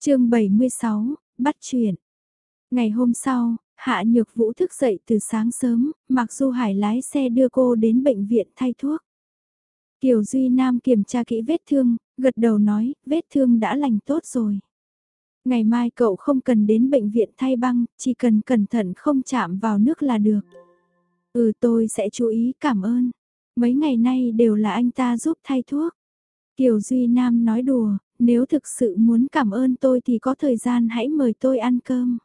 chương 76, bắt chuyện. Ngày hôm sau, Hạ Nhược Vũ thức dậy từ sáng sớm, mặc dù Hải lái xe đưa cô đến bệnh viện thay thuốc. Kiều Duy Nam kiểm tra kỹ vết thương, gật đầu nói, vết thương đã lành tốt rồi. Ngày mai cậu không cần đến bệnh viện thay băng, chỉ cần cẩn thận không chạm vào nước là được. Ừ tôi sẽ chú ý cảm ơn. Mấy ngày nay đều là anh ta giúp thay thuốc. Kiều Duy Nam nói đùa, nếu thực sự muốn cảm ơn tôi thì có thời gian hãy mời tôi ăn cơm.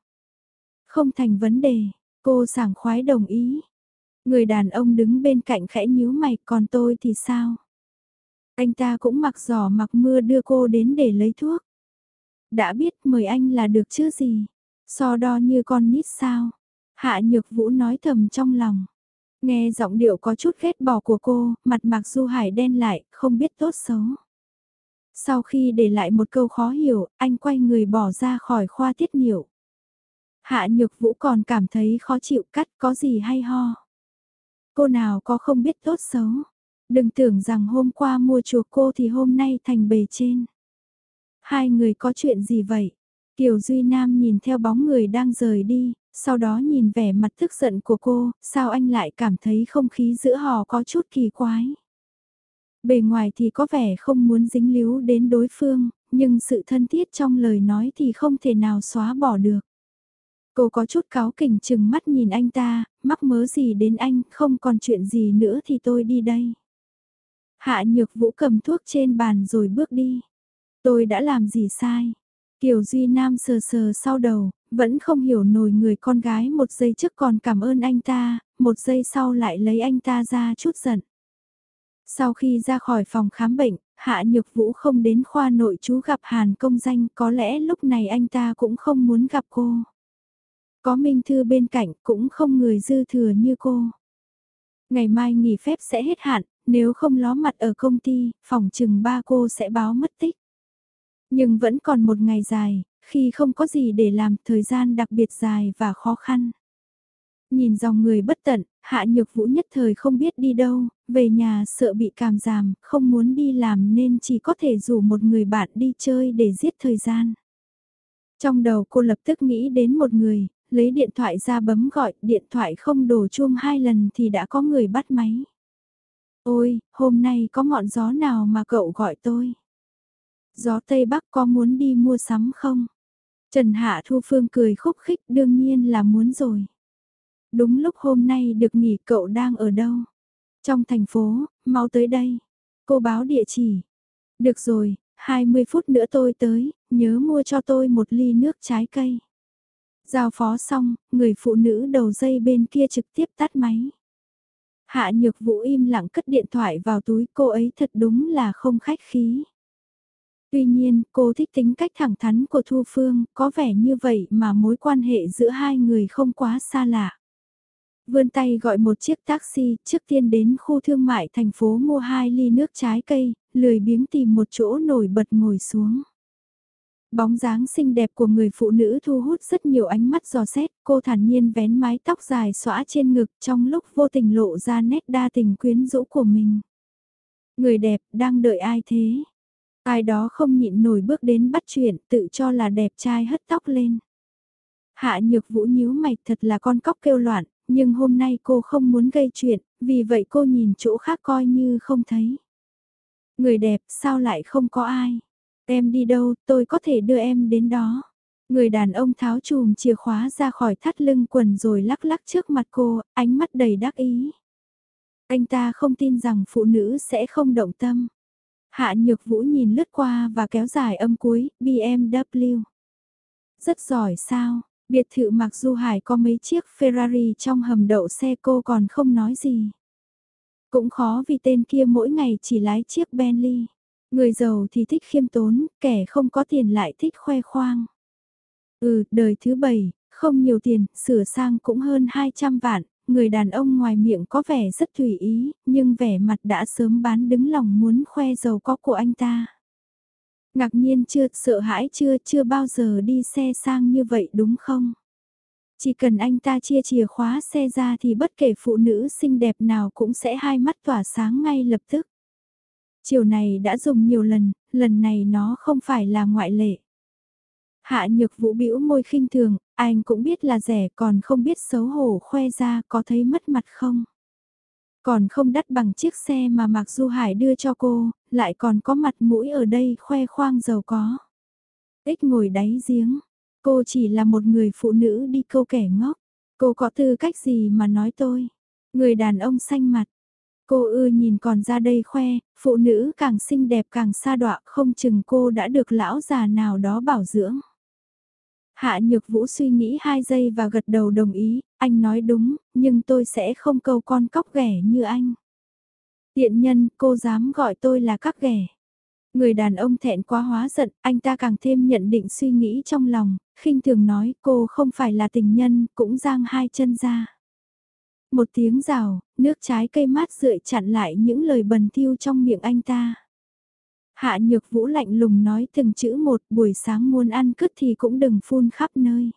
Không thành vấn đề, cô sảng khoái đồng ý. Người đàn ông đứng bên cạnh khẽ nhíu mày, còn tôi thì sao? Anh ta cũng mặc giỏ mặc mưa đưa cô đến để lấy thuốc. Đã biết mời anh là được chứ gì? So đo như con nít sao? Hạ Nhược Vũ nói thầm trong lòng. Nghe giọng điệu có chút ghét bỏ của cô, mặt Mạc Du Hải đen lại, không biết tốt xấu. Sau khi để lại một câu khó hiểu, anh quay người bỏ ra khỏi khoa tiết niệu. Hạ Nhược Vũ còn cảm thấy khó chịu cắt có gì hay ho. Cô nào có không biết tốt xấu. Đừng tưởng rằng hôm qua mua chuộc cô thì hôm nay thành bề trên. Hai người có chuyện gì vậy? Kiều Duy Nam nhìn theo bóng người đang rời đi, sau đó nhìn vẻ mặt tức giận của cô, sao anh lại cảm thấy không khí giữa họ có chút kỳ quái. Bề ngoài thì có vẻ không muốn dính líu đến đối phương, nhưng sự thân thiết trong lời nói thì không thể nào xóa bỏ được. Cô có chút cáo kỉnh chừng mắt nhìn anh ta, mắc mớ gì đến anh, không còn chuyện gì nữa thì tôi đi đây. Hạ nhược vũ cầm thuốc trên bàn rồi bước đi. Tôi đã làm gì sai? Kiều Duy Nam sờ sờ sau đầu, vẫn không hiểu nổi người con gái một giây trước còn cảm ơn anh ta, một giây sau lại lấy anh ta ra chút giận. Sau khi ra khỏi phòng khám bệnh, Hạ Nhược Vũ không đến khoa nội chú gặp Hàn công danh, có lẽ lúc này anh ta cũng không muốn gặp cô. Có Minh Thư bên cạnh cũng không người dư thừa như cô. Ngày mai nghỉ phép sẽ hết hạn, nếu không ló mặt ở công ty, phòng chừng ba cô sẽ báo mất tích. Nhưng vẫn còn một ngày dài, khi không có gì để làm thời gian đặc biệt dài và khó khăn. Nhìn dòng người bất tận, hạ nhược vũ nhất thời không biết đi đâu, về nhà sợ bị cảm giảm, không muốn đi làm nên chỉ có thể rủ một người bạn đi chơi để giết thời gian. Trong đầu cô lập tức nghĩ đến một người, lấy điện thoại ra bấm gọi, điện thoại không đổ chuông hai lần thì đã có người bắt máy. Ôi, hôm nay có ngọn gió nào mà cậu gọi tôi? Gió Tây Bắc có muốn đi mua sắm không? Trần Hạ Thu Phương cười khúc khích đương nhiên là muốn rồi. Đúng lúc hôm nay được nghỉ cậu đang ở đâu? Trong thành phố, mau tới đây. Cô báo địa chỉ. Được rồi, 20 phút nữa tôi tới, nhớ mua cho tôi một ly nước trái cây. Giao phó xong, người phụ nữ đầu dây bên kia trực tiếp tắt máy. Hạ nhược vũ im lặng cất điện thoại vào túi cô ấy thật đúng là không khách khí. Tuy nhiên, cô thích tính cách thẳng thắn của Thu Phương, có vẻ như vậy mà mối quan hệ giữa hai người không quá xa lạ. Vươn tay gọi một chiếc taxi, trước tiên đến khu thương mại thành phố mua hai ly nước trái cây, lười biếng tìm một chỗ nổi bật ngồi xuống. Bóng dáng xinh đẹp của người phụ nữ thu hút rất nhiều ánh mắt dò xét, cô thản nhiên vén mái tóc dài xõa trên ngực trong lúc vô tình lộ ra nét đa tình quyến rũ của mình. Người đẹp đang đợi ai thế? Ai đó không nhịn nổi bước đến bắt chuyện tự cho là đẹp trai hất tóc lên. Hạ nhược vũ nhíu mày thật là con cóc kêu loạn, nhưng hôm nay cô không muốn gây chuyện, vì vậy cô nhìn chỗ khác coi như không thấy. Người đẹp sao lại không có ai? Em đi đâu, tôi có thể đưa em đến đó. Người đàn ông tháo chùm chìa khóa ra khỏi thắt lưng quần rồi lắc lắc trước mặt cô, ánh mắt đầy đắc ý. Anh ta không tin rằng phụ nữ sẽ không động tâm. Hạ Nhược Vũ nhìn lướt qua và kéo dài âm cuối, BMW. Rất giỏi sao, biệt thự mặc dù Hải có mấy chiếc Ferrari trong hầm đậu xe cô còn không nói gì. Cũng khó vì tên kia mỗi ngày chỉ lái chiếc Bentley. Người giàu thì thích khiêm tốn, kẻ không có tiền lại thích khoe khoang. Ừ, đời thứ bảy, không nhiều tiền, sửa sang cũng hơn 200 vạn, người đàn ông ngoài miệng có vẻ rất tùy ý, nhưng vẻ mặt đã sớm bán đứng lòng muốn khoe giàu có của anh ta. Ngạc nhiên chưa, sợ hãi chưa, chưa bao giờ đi xe sang như vậy đúng không? Chỉ cần anh ta chia chìa khóa xe ra thì bất kể phụ nữ xinh đẹp nào cũng sẽ hai mắt tỏa sáng ngay lập tức. Chiều này đã dùng nhiều lần, lần này nó không phải là ngoại lệ. Hạ nhược vũ bĩu môi khinh thường, anh cũng biết là rẻ còn không biết xấu hổ khoe ra có thấy mất mặt không. Còn không đắt bằng chiếc xe mà Mạc Du Hải đưa cho cô, lại còn có mặt mũi ở đây khoe khoang giàu có. Ích ngồi đáy giếng, cô chỉ là một người phụ nữ đi câu kẻ ngốc, cô có tư cách gì mà nói tôi. Người đàn ông xanh mặt, cô ư nhìn còn ra đây khoe, phụ nữ càng xinh đẹp càng xa đọa không chừng cô đã được lão già nào đó bảo dưỡng. Hạ Nhược Vũ suy nghĩ hai giây và gật đầu đồng ý, anh nói đúng, nhưng tôi sẽ không câu con cóc ghẻ như anh. Tiện nhân, cô dám gọi tôi là các ghẻ. Người đàn ông thẹn quá hóa giận, anh ta càng thêm nhận định suy nghĩ trong lòng, khinh thường nói cô không phải là tình nhân, cũng giang hai chân ra. Một tiếng rào, nước trái cây mát rượi chặn lại những lời bần thiêu trong miệng anh ta. Hạ nhược vũ lạnh lùng nói từng chữ một buổi sáng muốn ăn cứt thì cũng đừng phun khắp nơi.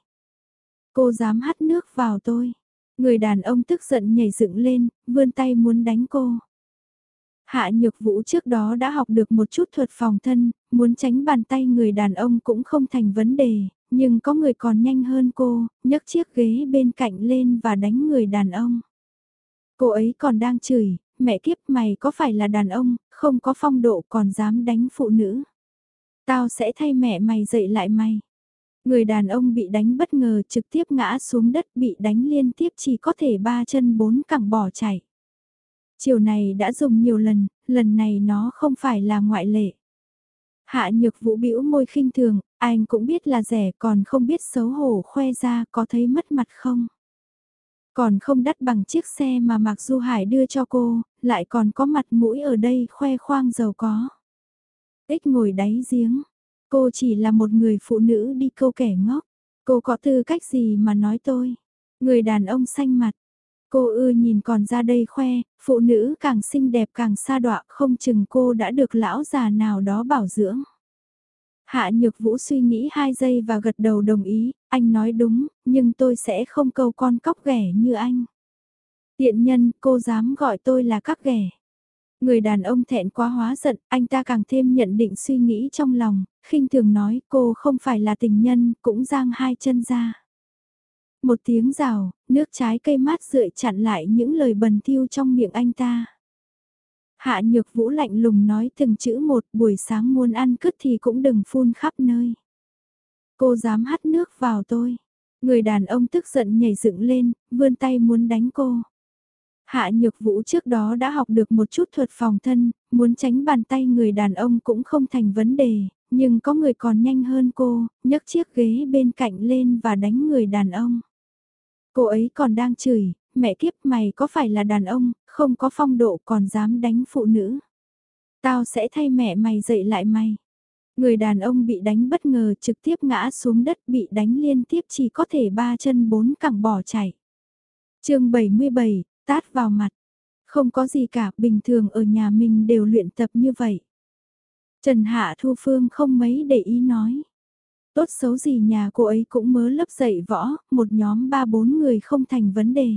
Cô dám hắt nước vào tôi. Người đàn ông tức giận nhảy dựng lên, vươn tay muốn đánh cô. Hạ nhược vũ trước đó đã học được một chút thuật phòng thân, muốn tránh bàn tay người đàn ông cũng không thành vấn đề, nhưng có người còn nhanh hơn cô, nhấc chiếc ghế bên cạnh lên và đánh người đàn ông. Cô ấy còn đang chửi, mẹ kiếp mày có phải là đàn ông, không có phong độ còn dám đánh phụ nữ. Tao sẽ thay mẹ mày dậy lại mày. Người đàn ông bị đánh bất ngờ trực tiếp ngã xuống đất bị đánh liên tiếp chỉ có thể ba chân bốn cẳng bỏ chạy. Chiều này đã dùng nhiều lần, lần này nó không phải là ngoại lệ. Hạ nhược vũ bĩu môi khinh thường, anh cũng biết là rẻ còn không biết xấu hổ khoe ra có thấy mất mặt không. Còn không đắt bằng chiếc xe mà Mạc Du Hải đưa cho cô, lại còn có mặt mũi ở đây khoe khoang giàu có. Ích ngồi đáy giếng, cô chỉ là một người phụ nữ đi câu kẻ ngốc, cô có tư cách gì mà nói tôi. Người đàn ông xanh mặt, cô ư nhìn còn ra đây khoe, phụ nữ càng xinh đẹp càng xa đọa không chừng cô đã được lão già nào đó bảo dưỡng. Hạ Nhược Vũ suy nghĩ hai giây và gật đầu đồng ý, anh nói đúng, nhưng tôi sẽ không câu con cóc ghẻ như anh. Tiện nhân, cô dám gọi tôi là các ghẻ. Người đàn ông thẹn quá hóa giận, anh ta càng thêm nhận định suy nghĩ trong lòng, khinh thường nói cô không phải là tình nhân, cũng giang hai chân ra. Một tiếng rào, nước trái cây mát rượi chặn lại những lời bần thiêu trong miệng anh ta. Hạ nhược vũ lạnh lùng nói từng chữ một buổi sáng muốn ăn cứt thì cũng đừng phun khắp nơi. Cô dám hắt nước vào tôi. Người đàn ông tức giận nhảy dựng lên, vươn tay muốn đánh cô. Hạ nhược vũ trước đó đã học được một chút thuật phòng thân, muốn tránh bàn tay người đàn ông cũng không thành vấn đề, nhưng có người còn nhanh hơn cô, nhấc chiếc ghế bên cạnh lên và đánh người đàn ông. Cô ấy còn đang chửi, mẹ kiếp mày có phải là đàn ông, không có phong độ còn dám đánh phụ nữ. Tao sẽ thay mẹ mày dậy lại mày. Người đàn ông bị đánh bất ngờ trực tiếp ngã xuống đất bị đánh liên tiếp chỉ có thể ba chân bốn cẳng bỏ chạy. chương 77, tát vào mặt. Không có gì cả, bình thường ở nhà mình đều luyện tập như vậy. Trần Hạ Thu Phương không mấy để ý nói. Tốt xấu gì nhà cô ấy cũng mớ lớp dạy võ, một nhóm ba bốn người không thành vấn đề.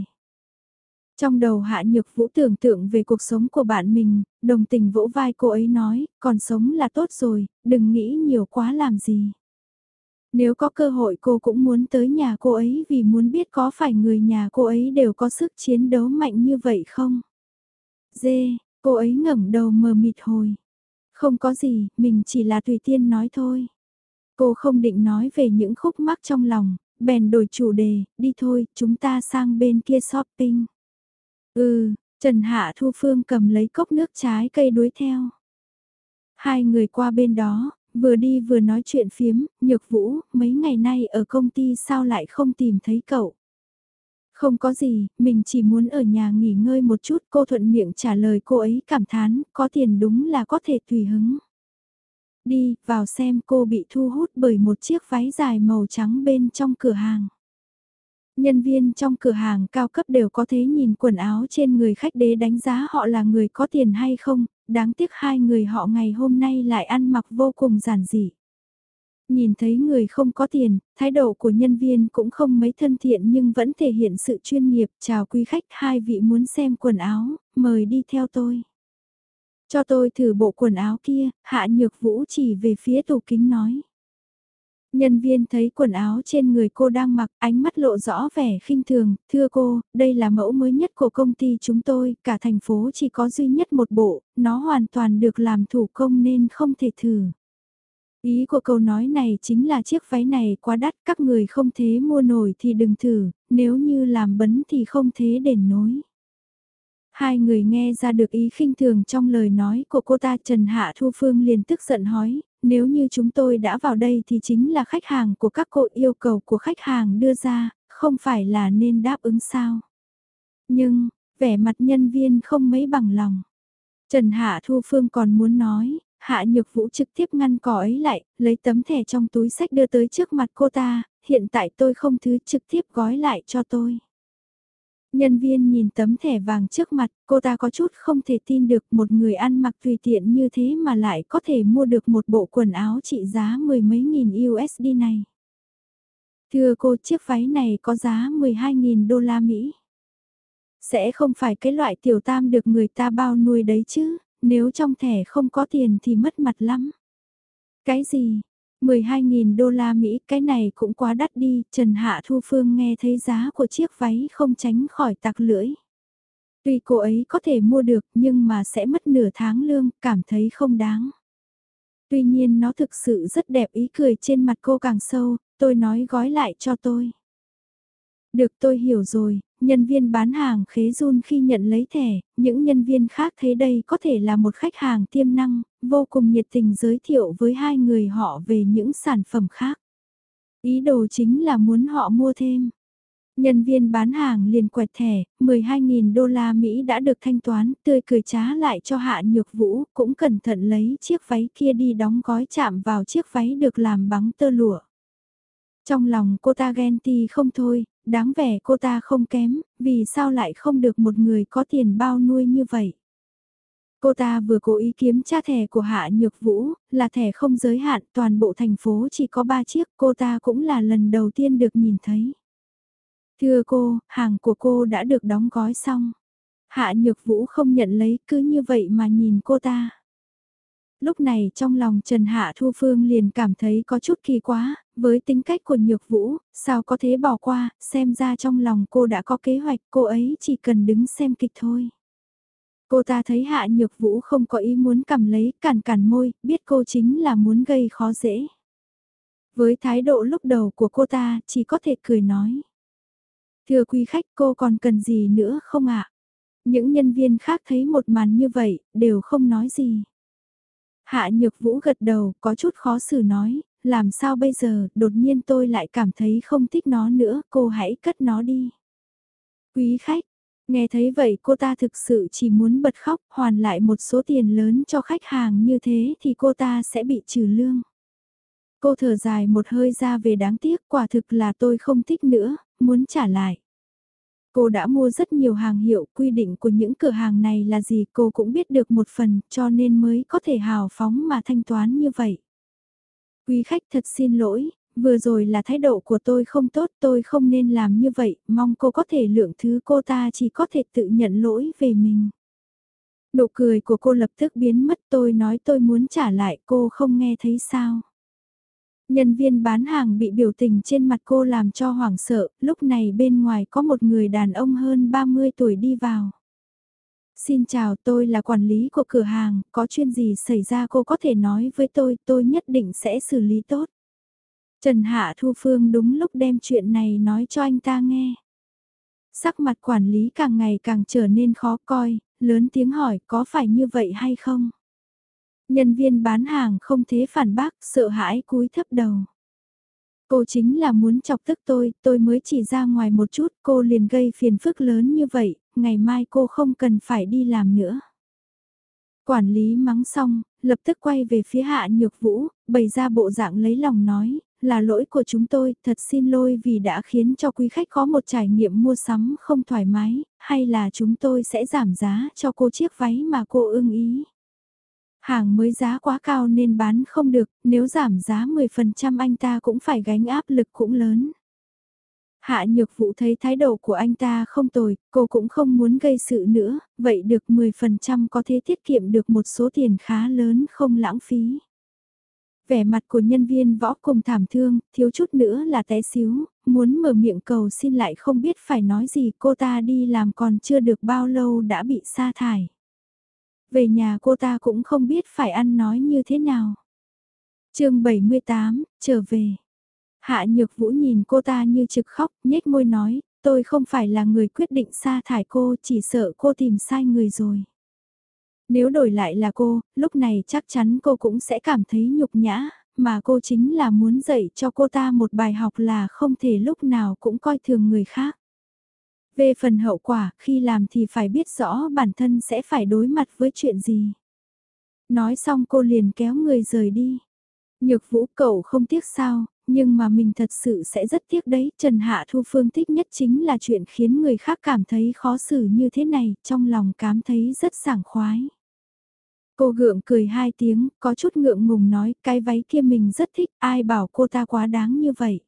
Trong đầu Hạ Nhược Vũ tưởng tượng về cuộc sống của bạn mình, đồng tình vỗ vai cô ấy nói, còn sống là tốt rồi, đừng nghĩ nhiều quá làm gì. Nếu có cơ hội cô cũng muốn tới nhà cô ấy vì muốn biết có phải người nhà cô ấy đều có sức chiến đấu mạnh như vậy không? Dê, cô ấy ngẩng đầu mờ mịt hồi. Không có gì, mình chỉ là tùy tiên nói thôi. Cô không định nói về những khúc mắc trong lòng, bèn đổi chủ đề, đi thôi, chúng ta sang bên kia shopping. Ừ, Trần Hạ Thu Phương cầm lấy cốc nước trái cây đuối theo. Hai người qua bên đó, vừa đi vừa nói chuyện phiếm, nhược vũ, mấy ngày nay ở công ty sao lại không tìm thấy cậu. Không có gì, mình chỉ muốn ở nhà nghỉ ngơi một chút, cô thuận miệng trả lời cô ấy cảm thán, có tiền đúng là có thể tùy hứng. Đi, vào xem cô bị thu hút bởi một chiếc váy dài màu trắng bên trong cửa hàng. Nhân viên trong cửa hàng cao cấp đều có thể nhìn quần áo trên người khách đế đánh giá họ là người có tiền hay không, đáng tiếc hai người họ ngày hôm nay lại ăn mặc vô cùng giản dị. Nhìn thấy người không có tiền, thái độ của nhân viên cũng không mấy thân thiện nhưng vẫn thể hiện sự chuyên nghiệp. Chào quý khách hai vị muốn xem quần áo, mời đi theo tôi. Cho tôi thử bộ quần áo kia, hạ nhược vũ chỉ về phía tủ kính nói. Nhân viên thấy quần áo trên người cô đang mặc, ánh mắt lộ rõ vẻ khinh thường, thưa cô, đây là mẫu mới nhất của công ty chúng tôi, cả thành phố chỉ có duy nhất một bộ, nó hoàn toàn được làm thủ công nên không thể thử. Ý của câu nói này chính là chiếc váy này quá đắt, các người không thế mua nổi thì đừng thử, nếu như làm bấn thì không thế đền nối. Hai người nghe ra được ý khinh thường trong lời nói của cô ta Trần Hạ Thu Phương liền tức giận hói, nếu như chúng tôi đã vào đây thì chính là khách hàng của các cô yêu cầu của khách hàng đưa ra, không phải là nên đáp ứng sao. Nhưng, vẻ mặt nhân viên không mấy bằng lòng. Trần Hạ Thu Phương còn muốn nói, Hạ Nhược Vũ trực tiếp ngăn cỏ ấy lại, lấy tấm thẻ trong túi sách đưa tới trước mặt cô ta, hiện tại tôi không thứ trực tiếp gói lại cho tôi. Nhân viên nhìn tấm thẻ vàng trước mặt, cô ta có chút không thể tin được một người ăn mặc tùy tiện như thế mà lại có thể mua được một bộ quần áo trị giá mười mấy nghìn USD này. Thưa cô chiếc váy này có giá 12.000 đô la Mỹ. Sẽ không phải cái loại tiểu tam được người ta bao nuôi đấy chứ, nếu trong thẻ không có tiền thì mất mặt lắm. Cái gì? 12.000 đô la Mỹ, cái này cũng quá đắt đi, Trần Hạ Thu Phương nghe thấy giá của chiếc váy không tránh khỏi tặc lưỡi. Tuy cô ấy có thể mua được nhưng mà sẽ mất nửa tháng lương, cảm thấy không đáng. Tuy nhiên nó thực sự rất đẹp ý cười trên mặt cô càng sâu, tôi nói gói lại cho tôi. Được tôi hiểu rồi, nhân viên bán hàng khế run khi nhận lấy thẻ, những nhân viên khác thấy đây có thể là một khách hàng tiềm năng, vô cùng nhiệt tình giới thiệu với hai người họ về những sản phẩm khác. Ý đồ chính là muốn họ mua thêm. Nhân viên bán hàng liền quẹt thẻ, 12.000 đô la Mỹ đã được thanh toán, tươi cười trá lại cho Hạ Nhược Vũ, cũng cẩn thận lấy chiếc váy kia đi đóng gói chạm vào chiếc váy được làm bằng tơ lụa. Trong lòng cô ta ghen ti không thôi, đáng vẻ cô ta không kém, vì sao lại không được một người có tiền bao nuôi như vậy. Cô ta vừa cố ý kiếm tra thẻ của Hạ Nhược Vũ, là thẻ không giới hạn, toàn bộ thành phố chỉ có 3 chiếc, cô ta cũng là lần đầu tiên được nhìn thấy. Thưa cô, hàng của cô đã được đóng gói xong. Hạ Nhược Vũ không nhận lấy, cứ như vậy mà nhìn cô ta. Lúc này trong lòng Trần Hạ Thu Phương liền cảm thấy có chút kỳ quá, với tính cách của Nhược Vũ, sao có thể bỏ qua, xem ra trong lòng cô đã có kế hoạch, cô ấy chỉ cần đứng xem kịch thôi. Cô ta thấy Hạ Nhược Vũ không có ý muốn cầm lấy, cản cản môi, biết cô chính là muốn gây khó dễ. Với thái độ lúc đầu của cô ta, chỉ có thể cười nói. Thưa quý khách cô còn cần gì nữa không ạ? Những nhân viên khác thấy một màn như vậy, đều không nói gì. Hạ Nhược Vũ gật đầu, có chút khó xử nói, làm sao bây giờ, đột nhiên tôi lại cảm thấy không thích nó nữa, cô hãy cất nó đi. Quý khách, nghe thấy vậy cô ta thực sự chỉ muốn bật khóc, hoàn lại một số tiền lớn cho khách hàng như thế thì cô ta sẽ bị trừ lương. Cô thở dài một hơi ra về đáng tiếc, quả thực là tôi không thích nữa, muốn trả lại. Cô đã mua rất nhiều hàng hiệu, quy định của những cửa hàng này là gì cô cũng biết được một phần, cho nên mới có thể hào phóng mà thanh toán như vậy. Quý khách thật xin lỗi, vừa rồi là thái độ của tôi không tốt, tôi không nên làm như vậy, mong cô có thể lượng thứ cô ta chỉ có thể tự nhận lỗi về mình. Nụ cười của cô lập tức biến mất tôi nói tôi muốn trả lại cô không nghe thấy sao. Nhân viên bán hàng bị biểu tình trên mặt cô làm cho hoảng sợ, lúc này bên ngoài có một người đàn ông hơn 30 tuổi đi vào. Xin chào tôi là quản lý của cửa hàng, có chuyện gì xảy ra cô có thể nói với tôi, tôi nhất định sẽ xử lý tốt. Trần Hạ Thu Phương đúng lúc đem chuyện này nói cho anh ta nghe. Sắc mặt quản lý càng ngày càng trở nên khó coi, lớn tiếng hỏi có phải như vậy hay không? Nhân viên bán hàng không thế phản bác, sợ hãi cúi thấp đầu. Cô chính là muốn chọc tức tôi, tôi mới chỉ ra ngoài một chút, cô liền gây phiền phức lớn như vậy, ngày mai cô không cần phải đi làm nữa. Quản lý mắng xong, lập tức quay về phía hạ nhược vũ, bày ra bộ dạng lấy lòng nói, là lỗi của chúng tôi, thật xin lỗi vì đã khiến cho quý khách có một trải nghiệm mua sắm không thoải mái, hay là chúng tôi sẽ giảm giá cho cô chiếc váy mà cô ưng ý. Hàng mới giá quá cao nên bán không được, nếu giảm giá 10% anh ta cũng phải gánh áp lực cũng lớn. Hạ nhược vụ thấy thái độ của anh ta không tồi, cô cũng không muốn gây sự nữa, vậy được 10% có thể tiết kiệm được một số tiền khá lớn không lãng phí. Vẻ mặt của nhân viên võ cùng thảm thương, thiếu chút nữa là té xíu, muốn mở miệng cầu xin lại không biết phải nói gì cô ta đi làm còn chưa được bao lâu đã bị sa thải. Về nhà cô ta cũng không biết phải ăn nói như thế nào. chương 78, trở về. Hạ Nhược Vũ nhìn cô ta như trực khóc, nhếch môi nói, tôi không phải là người quyết định sa thải cô, chỉ sợ cô tìm sai người rồi. Nếu đổi lại là cô, lúc này chắc chắn cô cũng sẽ cảm thấy nhục nhã, mà cô chính là muốn dạy cho cô ta một bài học là không thể lúc nào cũng coi thường người khác. Về phần hậu quả, khi làm thì phải biết rõ bản thân sẽ phải đối mặt với chuyện gì. Nói xong cô liền kéo người rời đi. Nhược vũ cậu không tiếc sao, nhưng mà mình thật sự sẽ rất tiếc đấy. Trần Hạ Thu Phương thích nhất chính là chuyện khiến người khác cảm thấy khó xử như thế này, trong lòng cảm thấy rất sảng khoái. Cô gượng cười hai tiếng, có chút ngượng ngùng nói cái váy kia mình rất thích, ai bảo cô ta quá đáng như vậy.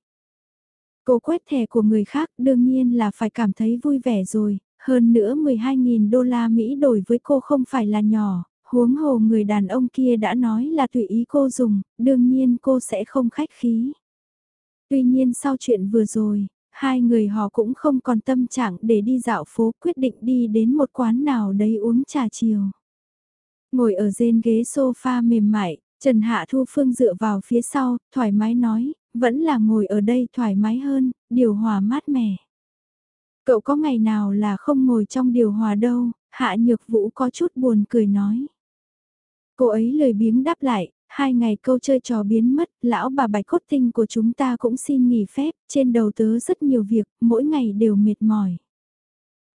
Cô quét thẻ của người khác đương nhiên là phải cảm thấy vui vẻ rồi, hơn nữa 12.000 đô la Mỹ đổi với cô không phải là nhỏ, huống hồ người đàn ông kia đã nói là tùy ý cô dùng, đương nhiên cô sẽ không khách khí. Tuy nhiên sau chuyện vừa rồi, hai người họ cũng không còn tâm trạng để đi dạo phố quyết định đi đến một quán nào đấy uống trà chiều. Ngồi ở trên ghế sofa mềm mại, Trần Hạ Thu Phương dựa vào phía sau, thoải mái nói, vẫn là ngồi ở đây thoải mái hơn, điều hòa mát mẻ. Cậu có ngày nào là không ngồi trong điều hòa đâu, Hạ Nhược Vũ có chút buồn cười nói. Cô ấy lời biếng đáp lại, hai ngày câu chơi trò biến mất, lão bà bạch cốt tinh của chúng ta cũng xin nghỉ phép, trên đầu tớ rất nhiều việc, mỗi ngày đều mệt mỏi.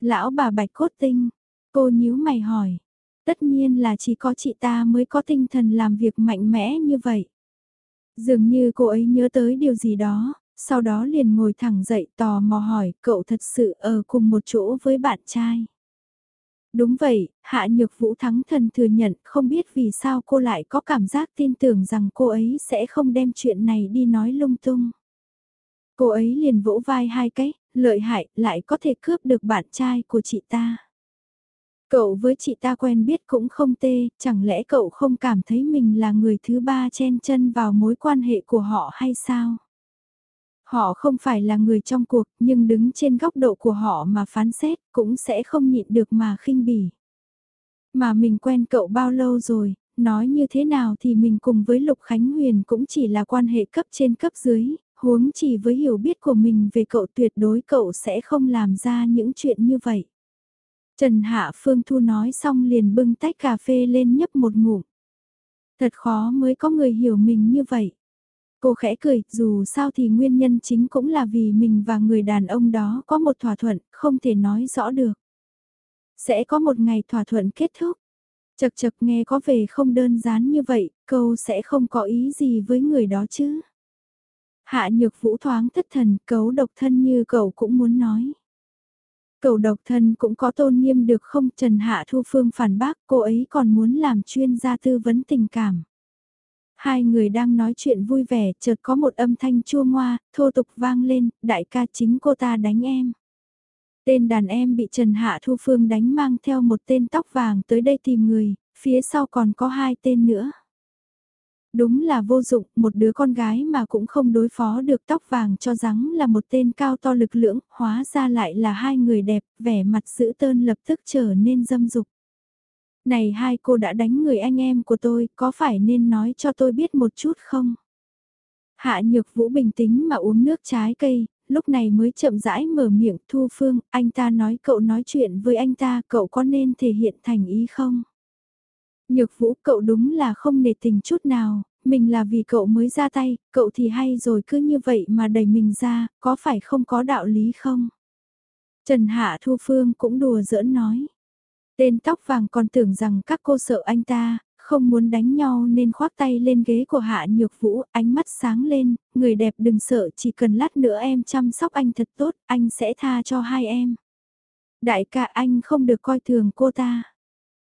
Lão bà bạch cốt tinh, cô nhíu mày hỏi, tất nhiên là chỉ có chị ta mới có tinh thần làm việc mạnh mẽ như vậy. Dường như cô ấy nhớ tới điều gì đó, sau đó liền ngồi thẳng dậy tò mò hỏi cậu thật sự ở cùng một chỗ với bạn trai. Đúng vậy, Hạ Nhược Vũ Thắng Thần thừa nhận không biết vì sao cô lại có cảm giác tin tưởng rằng cô ấy sẽ không đem chuyện này đi nói lung tung. Cô ấy liền vỗ vai hai cái, lợi hại lại có thể cướp được bạn trai của chị ta. Cậu với chị ta quen biết cũng không tê, chẳng lẽ cậu không cảm thấy mình là người thứ ba chen chân vào mối quan hệ của họ hay sao? Họ không phải là người trong cuộc, nhưng đứng trên góc độ của họ mà phán xét cũng sẽ không nhịn được mà khinh bỉ. Mà mình quen cậu bao lâu rồi, nói như thế nào thì mình cùng với Lục Khánh Huyền cũng chỉ là quan hệ cấp trên cấp dưới, huống chỉ với hiểu biết của mình về cậu tuyệt đối cậu sẽ không làm ra những chuyện như vậy. Trần Hạ Phương Thu nói xong liền bưng tách cà phê lên nhấp một ngụm. Thật khó mới có người hiểu mình như vậy. Cô khẽ cười, dù sao thì nguyên nhân chính cũng là vì mình và người đàn ông đó có một thỏa thuận, không thể nói rõ được. Sẽ có một ngày thỏa thuận kết thúc. Chật chật nghe có vẻ không đơn giản như vậy, câu sẽ không có ý gì với người đó chứ. Hạ nhược vũ thoáng thất thần, cấu độc thân như cậu cũng muốn nói cầu độc thân cũng có tôn nghiêm được không? Trần Hạ Thu Phương phản bác cô ấy còn muốn làm chuyên gia tư vấn tình cảm. Hai người đang nói chuyện vui vẻ, chợt có một âm thanh chua ngoa, thô tục vang lên, đại ca chính cô ta đánh em. Tên đàn em bị Trần Hạ Thu Phương đánh mang theo một tên tóc vàng tới đây tìm người, phía sau còn có hai tên nữa. Đúng là vô dụng, một đứa con gái mà cũng không đối phó được tóc vàng cho rằng là một tên cao to lực lưỡng, hóa ra lại là hai người đẹp, vẻ mặt giữ tơn lập tức trở nên dâm dục. Này hai cô đã đánh người anh em của tôi, có phải nên nói cho tôi biết một chút không? Hạ nhược vũ bình tĩnh mà uống nước trái cây, lúc này mới chậm rãi mở miệng thu phương, anh ta nói cậu nói chuyện với anh ta, cậu có nên thể hiện thành ý không? Nhược vũ cậu đúng là không nề tình chút nào, mình là vì cậu mới ra tay, cậu thì hay rồi cứ như vậy mà đẩy mình ra, có phải không có đạo lý không? Trần Hạ Thu Phương cũng đùa giỡn nói. Tên tóc vàng còn tưởng rằng các cô sợ anh ta, không muốn đánh nhau nên khoác tay lên ghế của Hạ Nhược Vũ, ánh mắt sáng lên, người đẹp đừng sợ chỉ cần lát nữa em chăm sóc anh thật tốt, anh sẽ tha cho hai em. Đại ca anh không được coi thường cô ta.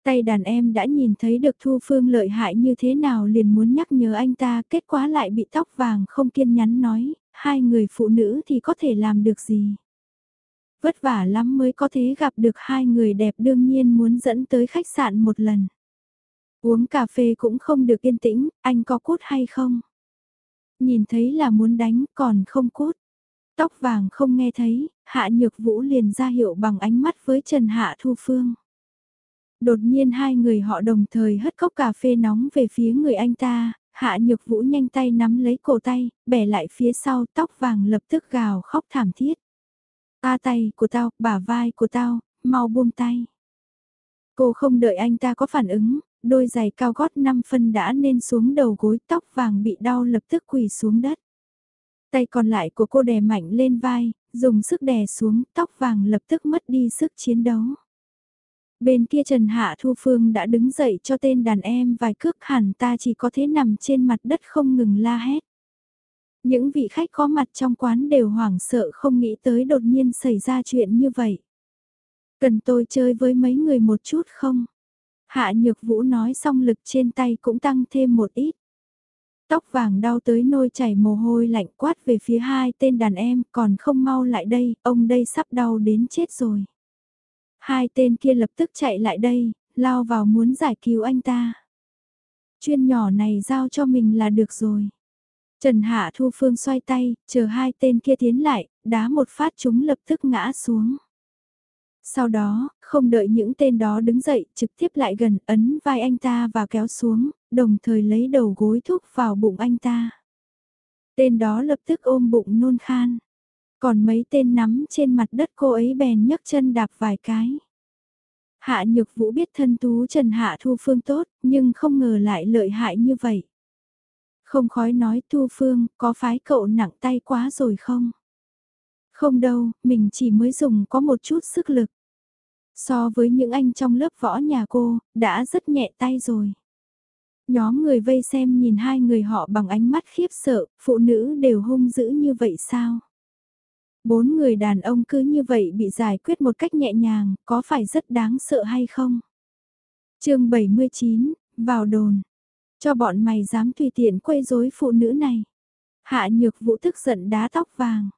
Tay đàn em đã nhìn thấy được Thu Phương lợi hại như thế nào liền muốn nhắc nhớ anh ta, kết quả lại bị tóc vàng không kiên nhắn nói, hai người phụ nữ thì có thể làm được gì. Vất vả lắm mới có thể gặp được hai người đẹp đương nhiên muốn dẫn tới khách sạn một lần. Uống cà phê cũng không được yên tĩnh, anh có cút hay không? Nhìn thấy là muốn đánh còn không cút. Tóc vàng không nghe thấy, Hạ Nhược Vũ liền ra hiệu bằng ánh mắt với Trần Hạ Thu Phương. Đột nhiên hai người họ đồng thời hất cốc cà phê nóng về phía người anh ta, Hạ Nhược Vũ nhanh tay nắm lấy cổ tay, bẻ lại phía sau tóc vàng lập tức gào khóc thảm thiết. Ta tay của tao, bả vai của tao, mau buông tay. Cô không đợi anh ta có phản ứng, đôi giày cao gót 5 phân đã nên xuống đầu gối tóc vàng bị đau lập tức quỳ xuống đất. Tay còn lại của cô đè mạnh lên vai, dùng sức đè xuống, tóc vàng lập tức mất đi sức chiến đấu. Bên kia Trần Hạ Thu Phương đã đứng dậy cho tên đàn em vài cước hẳn ta chỉ có thể nằm trên mặt đất không ngừng la hét. Những vị khách có mặt trong quán đều hoảng sợ không nghĩ tới đột nhiên xảy ra chuyện như vậy. Cần tôi chơi với mấy người một chút không? Hạ Nhược Vũ nói xong lực trên tay cũng tăng thêm một ít. Tóc vàng đau tới nôi chảy mồ hôi lạnh quát về phía hai tên đàn em còn không mau lại đây, ông đây sắp đau đến chết rồi. Hai tên kia lập tức chạy lại đây, lao vào muốn giải cứu anh ta. Chuyên nhỏ này giao cho mình là được rồi. Trần Hạ Thu Phương xoay tay, chờ hai tên kia tiến lại, đá một phát chúng lập tức ngã xuống. Sau đó, không đợi những tên đó đứng dậy, trực tiếp lại gần ấn vai anh ta và kéo xuống, đồng thời lấy đầu gối thúc vào bụng anh ta. Tên đó lập tức ôm bụng nôn khan. Còn mấy tên nắm trên mặt đất cô ấy bèn nhấc chân đạp vài cái. Hạ Nhược Vũ biết thân tú Trần Hạ Thu Phương tốt, nhưng không ngờ lại lợi hại như vậy. Không khói nói Thu Phương, có phái cậu nặng tay quá rồi không? Không đâu, mình chỉ mới dùng có một chút sức lực. So với những anh trong lớp võ nhà cô, đã rất nhẹ tay rồi. Nhóm người vây xem nhìn hai người họ bằng ánh mắt khiếp sợ, phụ nữ đều hung dữ như vậy sao? Bốn người đàn ông cứ như vậy bị giải quyết một cách nhẹ nhàng, có phải rất đáng sợ hay không? chương 79, vào đồn. Cho bọn mày dám tùy tiện quấy rối phụ nữ này. Hạ nhược vũ tức giận đá tóc vàng.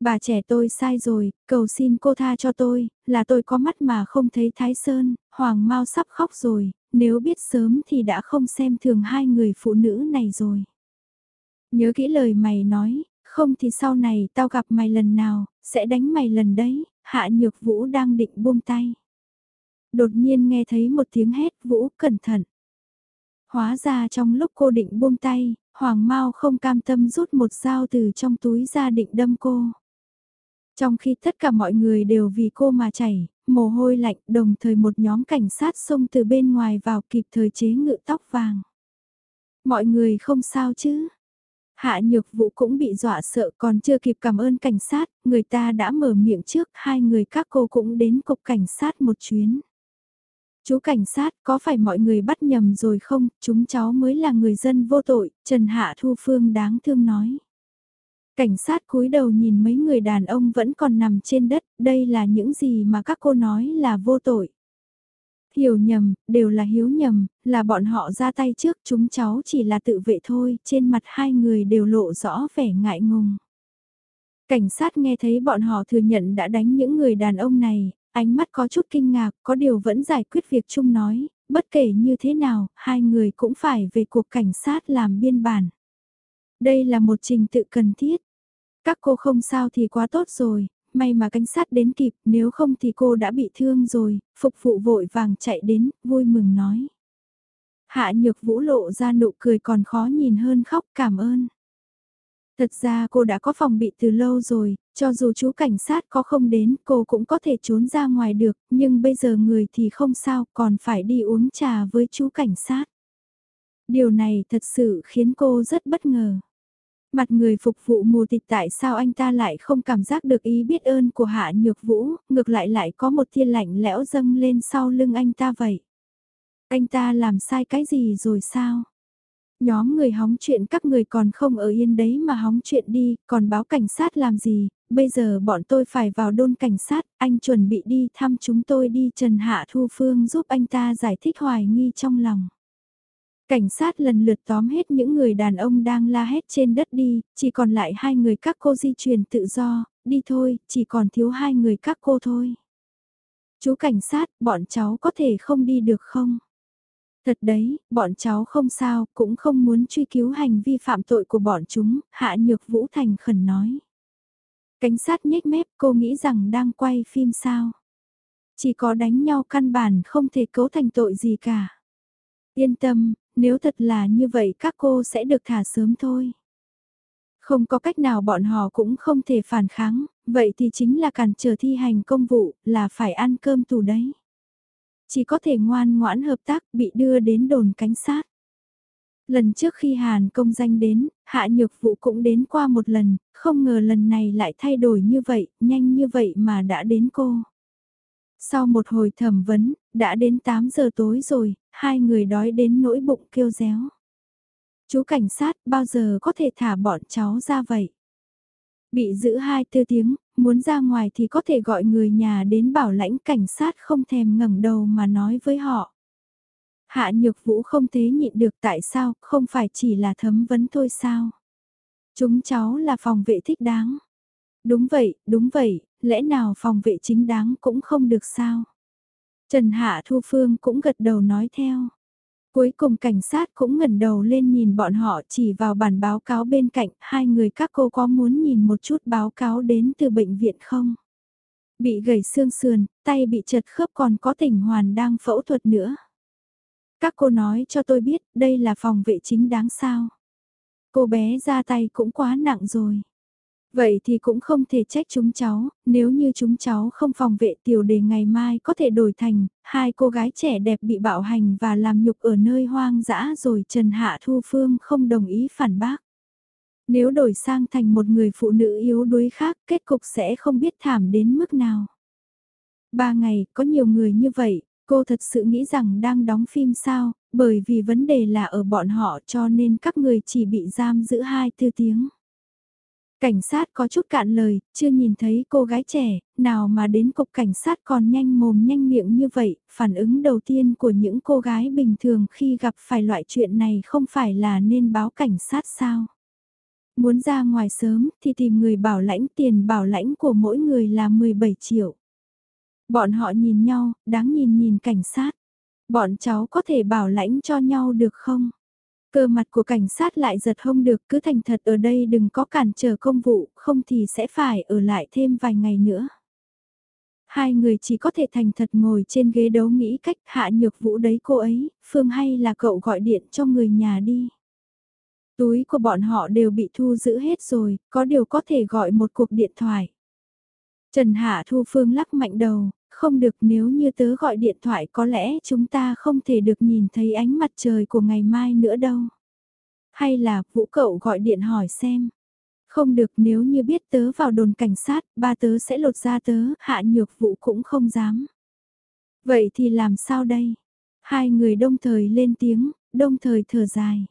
Bà trẻ tôi sai rồi, cầu xin cô tha cho tôi, là tôi có mắt mà không thấy Thái Sơn, Hoàng Mao sắp khóc rồi, nếu biết sớm thì đã không xem thường hai người phụ nữ này rồi. Nhớ kỹ lời mày nói, không thì sau này tao gặp mày lần nào, sẽ đánh mày lần đấy, hạ nhược vũ đang định buông tay. Đột nhiên nghe thấy một tiếng hét vũ cẩn thận. Hóa ra trong lúc cô định buông tay, Hoàng Mao không cam tâm rút một dao từ trong túi ra định đâm cô. Trong khi tất cả mọi người đều vì cô mà chảy, mồ hôi lạnh đồng thời một nhóm cảnh sát xông từ bên ngoài vào kịp thời chế ngự tóc vàng. Mọi người không sao chứ? Hạ nhược vũ cũng bị dọa sợ còn chưa kịp cảm ơn cảnh sát, người ta đã mở miệng trước, hai người các cô cũng đến cục cảnh sát một chuyến. Chú cảnh sát, có phải mọi người bắt nhầm rồi không, chúng cháu mới là người dân vô tội, Trần Hạ Thu Phương đáng thương nói. Cảnh sát cúi đầu nhìn mấy người đàn ông vẫn còn nằm trên đất, đây là những gì mà các cô nói là vô tội. Hiểu nhầm, đều là hiếu nhầm, là bọn họ ra tay trước chúng cháu chỉ là tự vệ thôi, trên mặt hai người đều lộ rõ vẻ ngại ngùng. Cảnh sát nghe thấy bọn họ thừa nhận đã đánh những người đàn ông này, ánh mắt có chút kinh ngạc, có điều vẫn giải quyết việc chung nói, bất kể như thế nào, hai người cũng phải về cuộc cảnh sát làm biên bản. Đây là một trình tự cần thiết. Các cô không sao thì quá tốt rồi, may mà cảnh sát đến kịp, nếu không thì cô đã bị thương rồi, phục vụ vội vàng chạy đến, vui mừng nói. Hạ nhược vũ lộ ra nụ cười còn khó nhìn hơn khóc cảm ơn. Thật ra cô đã có phòng bị từ lâu rồi, cho dù chú cảnh sát có không đến cô cũng có thể trốn ra ngoài được, nhưng bây giờ người thì không sao còn phải đi uống trà với chú cảnh sát. Điều này thật sự khiến cô rất bất ngờ. Mặt người phục vụ mù tịt tại sao anh ta lại không cảm giác được ý biết ơn của Hạ Nhược Vũ, ngược lại lại có một thiên lạnh lẽo dâng lên sau lưng anh ta vậy. Anh ta làm sai cái gì rồi sao? Nhóm người hóng chuyện các người còn không ở yên đấy mà hóng chuyện đi, còn báo cảnh sát làm gì, bây giờ bọn tôi phải vào đôn cảnh sát, anh chuẩn bị đi thăm chúng tôi đi Trần Hạ Thu Phương giúp anh ta giải thích hoài nghi trong lòng. Cảnh sát lần lượt tóm hết những người đàn ông đang la hét trên đất đi, chỉ còn lại hai người các cô di chuyển tự do, đi thôi, chỉ còn thiếu hai người các cô thôi. Chú cảnh sát, bọn cháu có thể không đi được không? Thật đấy, bọn cháu không sao, cũng không muốn truy cứu hành vi phạm tội của bọn chúng, Hạ Nhược Vũ thành khẩn nói. Cảnh sát nhếch mép cô nghĩ rằng đang quay phim sao. Chỉ có đánh nhau căn bản không thể cấu thành tội gì cả. Yên tâm, nếu thật là như vậy các cô sẽ được thả sớm thôi. Không có cách nào bọn họ cũng không thể phản kháng, vậy thì chính là cản trở thi hành công vụ, là phải ăn cơm tù đấy. Chỉ có thể ngoan ngoãn hợp tác bị đưa đến đồn cảnh sát. Lần trước khi Hàn công danh đến, Hạ Nhược Vũ cũng đến qua một lần, không ngờ lần này lại thay đổi như vậy, nhanh như vậy mà đã đến cô. Sau một hồi thẩm vấn, đã đến 8 giờ tối rồi, hai người đói đến nỗi bụng kêu réo. Chú cảnh sát bao giờ có thể thả bọn cháu ra vậy? Bị giữ hai tư tiếng, muốn ra ngoài thì có thể gọi người nhà đến bảo lãnh cảnh sát không thèm ngẩng đầu mà nói với họ. Hạ nhược vũ không thế nhịn được tại sao, không phải chỉ là thấm vấn thôi sao? Chúng cháu là phòng vệ thích đáng. Đúng vậy, đúng vậy, lẽ nào phòng vệ chính đáng cũng không được sao? Trần Hạ Thu Phương cũng gật đầu nói theo. Cuối cùng cảnh sát cũng ngẩng đầu lên nhìn bọn họ chỉ vào bản báo cáo bên cạnh, hai người các cô có muốn nhìn một chút báo cáo đến từ bệnh viện không? Bị gầy xương sườn, tay bị chật khớp còn có tỉnh hoàn đang phẫu thuật nữa. Các cô nói cho tôi biết đây là phòng vệ chính đáng sao. Cô bé ra tay cũng quá nặng rồi. Vậy thì cũng không thể trách chúng cháu, nếu như chúng cháu không phòng vệ tiểu đề ngày mai có thể đổi thành, hai cô gái trẻ đẹp bị bạo hành và làm nhục ở nơi hoang dã rồi Trần Hạ Thu Phương không đồng ý phản bác. Nếu đổi sang thành một người phụ nữ yếu đuối khác, kết cục sẽ không biết thảm đến mức nào. Ba ngày, có nhiều người như vậy, cô thật sự nghĩ rằng đang đóng phim sao, bởi vì vấn đề là ở bọn họ cho nên các người chỉ bị giam giữ hai tư tiếng. Cảnh sát có chút cạn lời, chưa nhìn thấy cô gái trẻ, nào mà đến cục cảnh sát còn nhanh mồm nhanh miệng như vậy, phản ứng đầu tiên của những cô gái bình thường khi gặp phải loại chuyện này không phải là nên báo cảnh sát sao. Muốn ra ngoài sớm thì tìm người bảo lãnh tiền bảo lãnh của mỗi người là 17 triệu. Bọn họ nhìn nhau, đáng nhìn nhìn cảnh sát. Bọn cháu có thể bảo lãnh cho nhau được không? Cơ mặt của cảnh sát lại giật không được cứ thành thật ở đây đừng có cản trở công vụ, không thì sẽ phải ở lại thêm vài ngày nữa. Hai người chỉ có thể thành thật ngồi trên ghế đấu nghĩ cách hạ nhược vũ đấy cô ấy, Phương hay là cậu gọi điện cho người nhà đi. Túi của bọn họ đều bị thu giữ hết rồi, có điều có thể gọi một cuộc điện thoại. Trần Hạ Thu Phương lắc mạnh đầu, không được nếu như tớ gọi điện thoại có lẽ chúng ta không thể được nhìn thấy ánh mặt trời của ngày mai nữa đâu. Hay là Vũ cậu gọi điện hỏi xem. Không được nếu như biết tớ vào đồn cảnh sát, ba tớ sẽ lột ra tớ, hạ nhược Vũ cũng không dám. Vậy thì làm sao đây? Hai người đông thời lên tiếng, đông thời thở dài.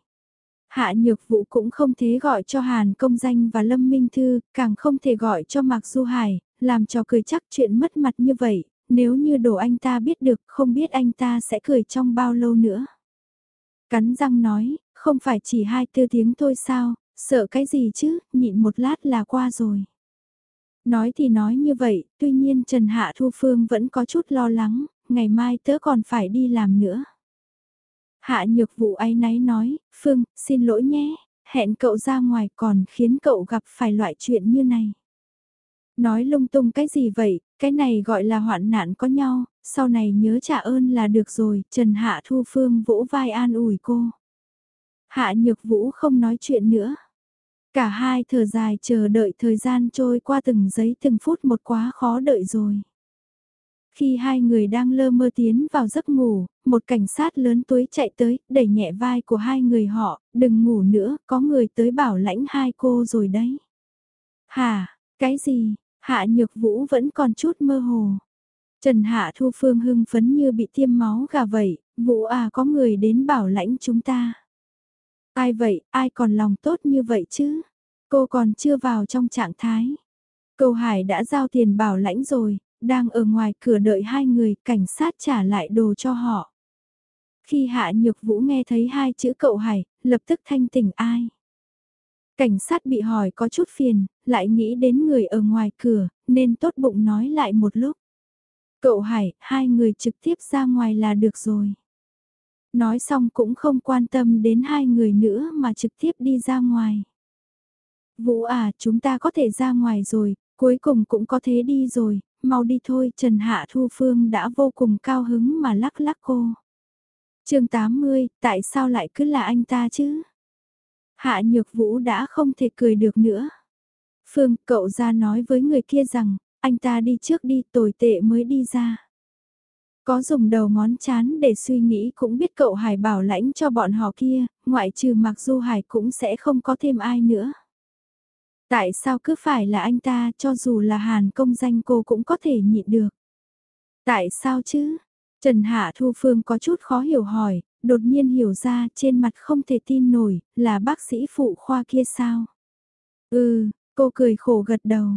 Hạ Nhược Vũ cũng không thể gọi cho Hàn Công Danh và Lâm Minh Thư, càng không thể gọi cho Mạc Du Hải, làm cho cười chắc chuyện mất mặt như vậy, nếu như đồ anh ta biết được không biết anh ta sẽ cười trong bao lâu nữa. Cắn răng nói, không phải chỉ hai tư tiếng thôi sao, sợ cái gì chứ, nhịn một lát là qua rồi. Nói thì nói như vậy, tuy nhiên Trần Hạ Thu Phương vẫn có chút lo lắng, ngày mai tớ còn phải đi làm nữa. Hạ nhược vụ ấy náy nói, Phương, xin lỗi nhé, hẹn cậu ra ngoài còn khiến cậu gặp phải loại chuyện như này. Nói lung tung cái gì vậy, cái này gọi là hoạn nạn có nhau, sau này nhớ trả ơn là được rồi, Trần Hạ Thu Phương vỗ vai an ủi cô. Hạ Nhược Vũ không nói chuyện nữa. Cả hai thở dài chờ đợi thời gian trôi qua từng giấy từng phút một quá khó đợi rồi. Khi hai người đang lơ mơ tiến vào giấc ngủ, một cảnh sát lớn túi chạy tới, đẩy nhẹ vai của hai người họ, đừng ngủ nữa, có người tới bảo lãnh hai cô rồi đấy. Hà, cái gì, Hạ Nhược Vũ vẫn còn chút mơ hồ. Trần Hạ Thu Phương hưng phấn như bị tiêm máu gà vậy, Vũ à có người đến bảo lãnh chúng ta. Ai vậy, ai còn lòng tốt như vậy chứ? Cô còn chưa vào trong trạng thái. Cầu Hải đã giao tiền bảo lãnh rồi, đang ở ngoài cửa đợi hai người, cảnh sát trả lại đồ cho họ. Khi Hạ Nhược Vũ nghe thấy hai chữ cậu Hải, lập tức thanh tỉnh ai. Cảnh sát bị hỏi có chút phiền, lại nghĩ đến người ở ngoài cửa, nên tốt bụng nói lại một lúc. Cậu Hải, hai người trực tiếp ra ngoài là được rồi. Nói xong cũng không quan tâm đến hai người nữa mà trực tiếp đi ra ngoài. Vũ à, chúng ta có thể ra ngoài rồi, cuối cùng cũng có thế đi rồi, mau đi thôi, Trần Hạ Thu Phương đã vô cùng cao hứng mà lắc lắc cô. chương 80, tại sao lại cứ là anh ta chứ? Hạ Nhược Vũ đã không thể cười được nữa. Phương, cậu ra nói với người kia rằng, anh ta đi trước đi, tồi tệ mới đi ra. Có dùng đầu ngón chán để suy nghĩ cũng biết cậu Hải bảo lãnh cho bọn họ kia, ngoại trừ mặc dù Hải cũng sẽ không có thêm ai nữa. Tại sao cứ phải là anh ta cho dù là hàn công danh cô cũng có thể nhịn được? Tại sao chứ? Trần Hạ Thu Phương có chút khó hiểu hỏi, đột nhiên hiểu ra trên mặt không thể tin nổi, là bác sĩ phụ khoa kia sao? Ừ, cô cười khổ gật đầu.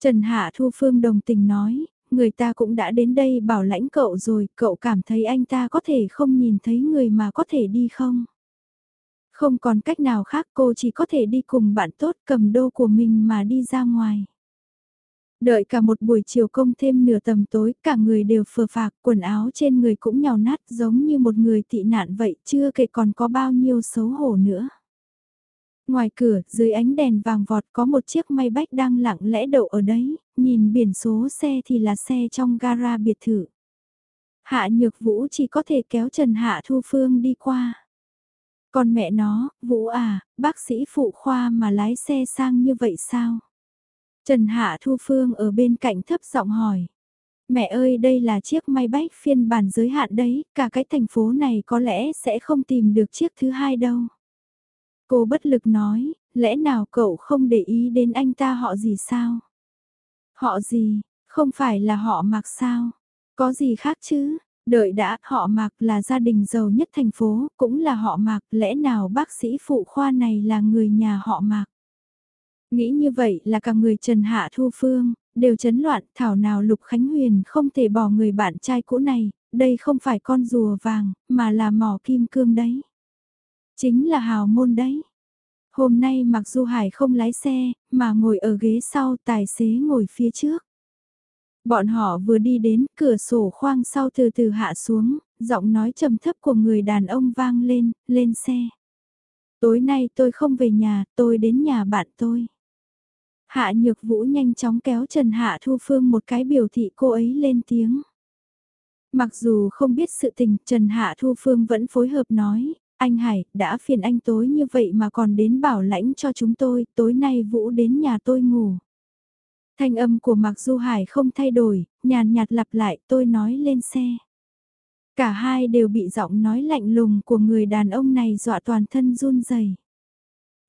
Trần Hạ Thu Phương đồng tình nói, người ta cũng đã đến đây bảo lãnh cậu rồi, cậu cảm thấy anh ta có thể không nhìn thấy người mà có thể đi không? Không còn cách nào khác cô chỉ có thể đi cùng bạn tốt cầm đô của mình mà đi ra ngoài. Đợi cả một buổi chiều công thêm nửa tầm tối, cả người đều phờ phạc, quần áo trên người cũng nhào nát giống như một người tị nạn vậy, chưa kể còn có bao nhiêu xấu hổ nữa. Ngoài cửa, dưới ánh đèn vàng vọt có một chiếc may bách đang lặng lẽ đậu ở đấy, nhìn biển số xe thì là xe trong gara biệt thự. Hạ Nhược Vũ chỉ có thể kéo Trần Hạ Thu Phương đi qua. còn mẹ nó, Vũ à, bác sĩ phụ khoa mà lái xe sang như vậy sao? Trần Hạ Thu Phương ở bên cạnh thấp giọng hỏi. Mẹ ơi đây là chiếc may bách phiên bản giới hạn đấy, cả cái thành phố này có lẽ sẽ không tìm được chiếc thứ hai đâu. Cô bất lực nói, lẽ nào cậu không để ý đến anh ta họ gì sao? Họ gì, không phải là họ mặc sao? Có gì khác chứ? Đợi đã, họ Mặc là gia đình giàu nhất thành phố, cũng là họ Mặc. lẽ nào bác sĩ phụ khoa này là người nhà họ Mặc? Nghĩ như vậy là cả người Trần Hạ Thu Phương, đều chấn loạn, thảo nào Lục Khánh Huyền không thể bỏ người bạn trai cũ này, đây không phải con rùa vàng, mà là mỏ kim cương đấy. Chính là hào môn đấy. Hôm nay mặc dù Hải không lái xe, mà ngồi ở ghế sau tài xế ngồi phía trước. Bọn họ vừa đi đến cửa sổ khoang sau từ từ hạ xuống, giọng nói trầm thấp của người đàn ông vang lên, lên xe. Tối nay tôi không về nhà, tôi đến nhà bạn tôi. Hạ Nhược Vũ nhanh chóng kéo Trần Hạ Thu Phương một cái biểu thị cô ấy lên tiếng. Mặc dù không biết sự tình, Trần Hạ Thu Phương vẫn phối hợp nói, anh Hải, đã phiền anh tối như vậy mà còn đến bảo lãnh cho chúng tôi, tối nay Vũ đến nhà tôi ngủ. Thanh âm của Mạc Du Hải không thay đổi, nhàn nhạt lặp lại tôi nói lên xe. Cả hai đều bị giọng nói lạnh lùng của người đàn ông này dọa toàn thân run rẩy.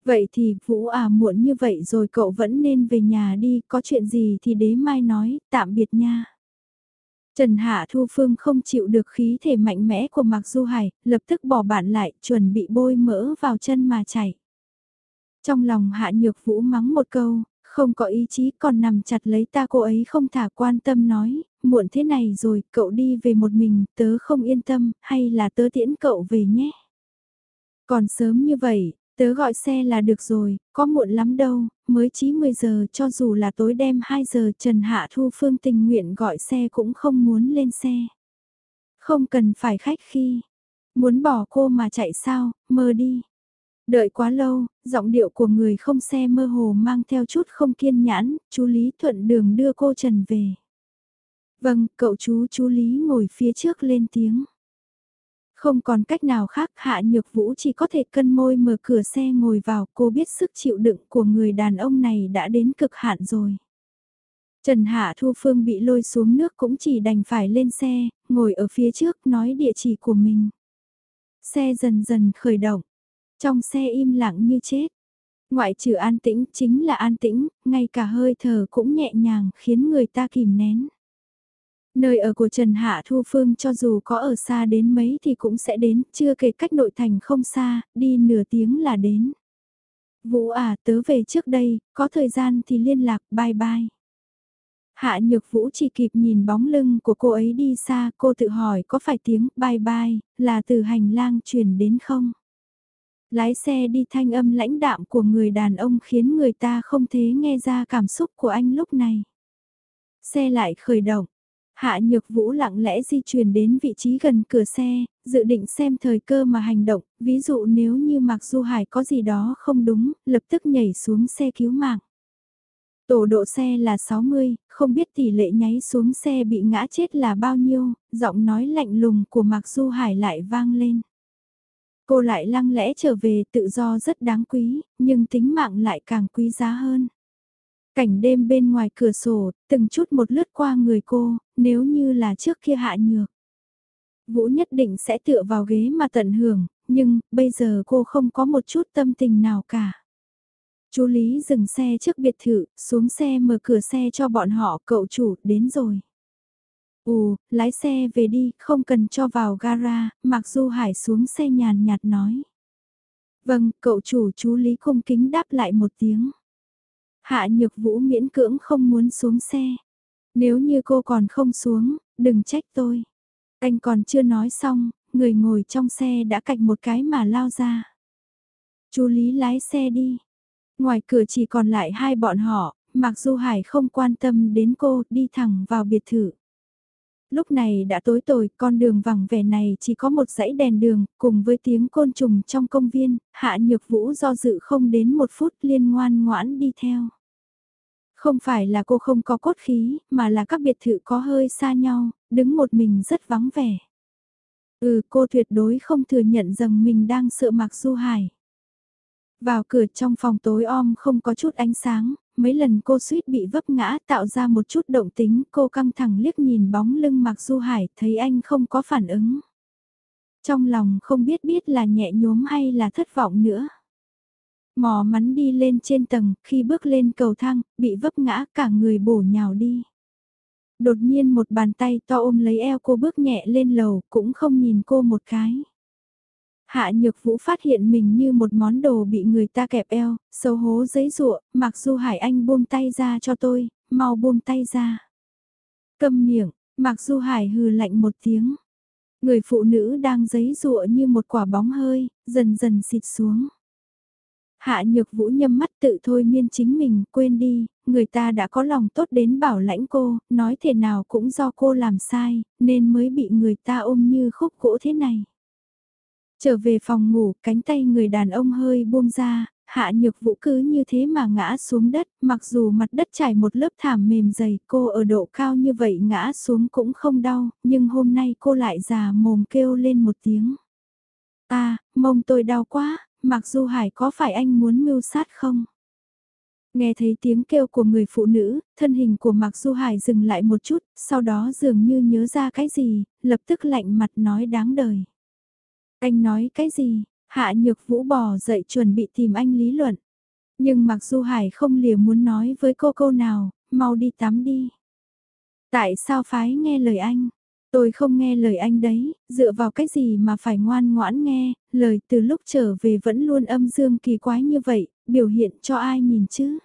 Vậy thì Vũ à muộn như vậy rồi cậu vẫn nên về nhà đi, có chuyện gì thì đế mai nói, tạm biệt nha. Trần Hạ Thu Phương không chịu được khí thể mạnh mẽ của Mạc Du Hải, lập tức bỏ bạn lại, chuẩn bị bôi mỡ vào chân mà chảy. Trong lòng Hạ Nhược Vũ mắng một câu, không có ý chí còn nằm chặt lấy ta cô ấy không thả quan tâm nói, muộn thế này rồi, cậu đi về một mình, tớ không yên tâm, hay là tớ tiễn cậu về nhé. Còn sớm như vậy, tớ gọi xe là được rồi, có muộn lắm đâu, mới chỉ 10 giờ cho dù là tối đêm 2 giờ Trần Hạ Thu Phương tình nguyện gọi xe cũng không muốn lên xe. Không cần phải khách khi, muốn bỏ cô mà chạy sao, mơ đi. Đợi quá lâu, giọng điệu của người không xe mơ hồ mang theo chút không kiên nhãn, chú Lý thuận đường đưa cô Trần về. Vâng, cậu chú chú Lý ngồi phía trước lên tiếng. Không còn cách nào khác Hạ Nhược Vũ chỉ có thể cân môi mở cửa xe ngồi vào cô biết sức chịu đựng của người đàn ông này đã đến cực hạn rồi. Trần Hạ Thu Phương bị lôi xuống nước cũng chỉ đành phải lên xe, ngồi ở phía trước nói địa chỉ của mình. Xe dần dần khởi động, trong xe im lặng như chết. Ngoại trừ an tĩnh chính là an tĩnh, ngay cả hơi thở cũng nhẹ nhàng khiến người ta kìm nén. Nơi ở của Trần Hạ Thu Phương cho dù có ở xa đến mấy thì cũng sẽ đến, chưa kể cách nội thành không xa, đi nửa tiếng là đến. Vũ à, tớ về trước đây, có thời gian thì liên lạc, bye bye. Hạ Nhược Vũ chỉ kịp nhìn bóng lưng của cô ấy đi xa, cô tự hỏi có phải tiếng bye bye, là từ hành lang truyền đến không? Lái xe đi thanh âm lãnh đạm của người đàn ông khiến người ta không thể nghe ra cảm xúc của anh lúc này. Xe lại khởi động. Hạ Nhược Vũ lặng lẽ di chuyển đến vị trí gần cửa xe, dự định xem thời cơ mà hành động, ví dụ nếu như Mạc Du Hải có gì đó không đúng, lập tức nhảy xuống xe cứu mạng. Tổ độ xe là 60, không biết tỷ lệ nháy xuống xe bị ngã chết là bao nhiêu, giọng nói lạnh lùng của Mạc Du Hải lại vang lên. Cô lại lăng lẽ trở về tự do rất đáng quý, nhưng tính mạng lại càng quý giá hơn. Cảnh đêm bên ngoài cửa sổ, từng chút một lướt qua người cô, nếu như là trước kia hạ nhược. Vũ nhất định sẽ tựa vào ghế mà tận hưởng, nhưng bây giờ cô không có một chút tâm tình nào cả. Chú Lý dừng xe trước biệt thự, xuống xe mở cửa xe cho bọn họ, cậu chủ, đến rồi. Ù, lái xe về đi, không cần cho vào gara, mặc dù Hải xuống xe nhàn nhạt nói. Vâng, cậu chủ chú Lý cung kính đáp lại một tiếng. Hạ nhược vũ miễn cưỡng không muốn xuống xe. Nếu như cô còn không xuống, đừng trách tôi. Anh còn chưa nói xong, người ngồi trong xe đã cạch một cái mà lao ra. Chú Lý lái xe đi. Ngoài cửa chỉ còn lại hai bọn họ, mặc dù Hải không quan tâm đến cô, đi thẳng vào biệt thự. Lúc này đã tối tồi, con đường vắng vẻ này chỉ có một dãy đèn đường, cùng với tiếng côn trùng trong công viên, hạ nhược vũ do dự không đến một phút liên ngoan ngoãn đi theo. Không phải là cô không có cốt khí, mà là các biệt thự có hơi xa nhau, đứng một mình rất vắng vẻ. Ừ, cô tuyệt đối không thừa nhận rằng mình đang sợ Mạc Du Hải. Vào cửa trong phòng tối om không có chút ánh sáng, mấy lần cô suýt bị vấp ngã tạo ra một chút động tính, cô căng thẳng liếc nhìn bóng lưng Mạc Du Hải, thấy anh không có phản ứng. Trong lòng không biết biết là nhẹ nhốm hay là thất vọng nữa. Mò mắn đi lên trên tầng, khi bước lên cầu thang, bị vấp ngã cả người bổ nhào đi. Đột nhiên một bàn tay to ôm lấy eo cô bước nhẹ lên lầu, cũng không nhìn cô một cái. Hạ nhược vũ phát hiện mình như một món đồ bị người ta kẹp eo, xấu hố giấy rụa, mặc dù Hải Anh buông tay ra cho tôi, mau buông tay ra. Cầm miệng, mặc dù Hải hừ lạnh một tiếng. Người phụ nữ đang giấy rụa như một quả bóng hơi, dần dần xịt xuống. Hạ nhược vũ nhâm mắt tự thôi miên chính mình, quên đi, người ta đã có lòng tốt đến bảo lãnh cô, nói thế nào cũng do cô làm sai, nên mới bị người ta ôm như khúc gỗ thế này. Trở về phòng ngủ, cánh tay người đàn ông hơi buông ra, hạ nhược vũ cứ như thế mà ngã xuống đất, mặc dù mặt đất trải một lớp thảm mềm dày, cô ở độ cao như vậy ngã xuống cũng không đau, nhưng hôm nay cô lại già mồm kêu lên một tiếng. Ta, mông tôi đau quá, mặc du Hải có phải anh muốn mưu sát không? Nghe thấy tiếng kêu của người phụ nữ, thân hình của Mạc Du Hải dừng lại một chút, sau đó dường như nhớ ra cái gì, lập tức lạnh mặt nói đáng đời. Anh nói cái gì? Hạ Nhược Vũ bò dậy chuẩn bị tìm anh lý luận. Nhưng Mạc Du Hải không lìa muốn nói với cô câu nào, mau đi tắm đi. Tại sao phái nghe lời anh? Tôi không nghe lời anh đấy, dựa vào cái gì mà phải ngoan ngoãn nghe, lời từ lúc trở về vẫn luôn âm dương kỳ quái như vậy, biểu hiện cho ai nhìn chứ?